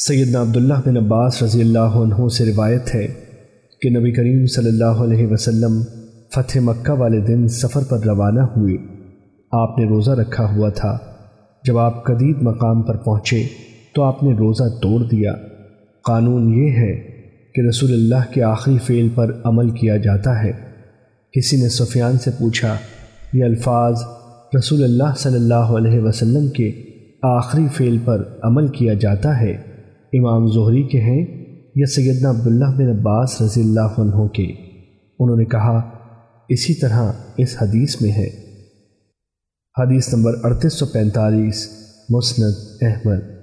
سیدنا عبداللہ بن عباس رضی اللہ عنہ سے روایت ہے کہ نبی کریم صلی اللہ علیہ وسلم فتح مکہ والے دن سفر پر روانہ ہوئے۔ آپ نے روزہ رکھا ہوا تھا۔ جب آپ قدید مقام پر پہنچے تو آپ نے روزہ توڑ دیا۔ قانون یہ ہے کہ رسول اللہ کے آخری فعل پر عمل کیا جاتا ہے۔ کسی نے سفیان سے پوچھا، یہ الفاظ رسول اللہ صلی اللہ علیہ وسلم کے آخری فعل پر عمل کیا جاتا ہے؟ امام زہری کے ہیں یا سیدنا عبداللہ بن عباس رضی اللہ عنہ کے؟ انہوں نے کہا، اسی طرح اس حدیث میں ہے۔ حدیث نمبر اڑتیس سو پینتالیس، مسند احمد۔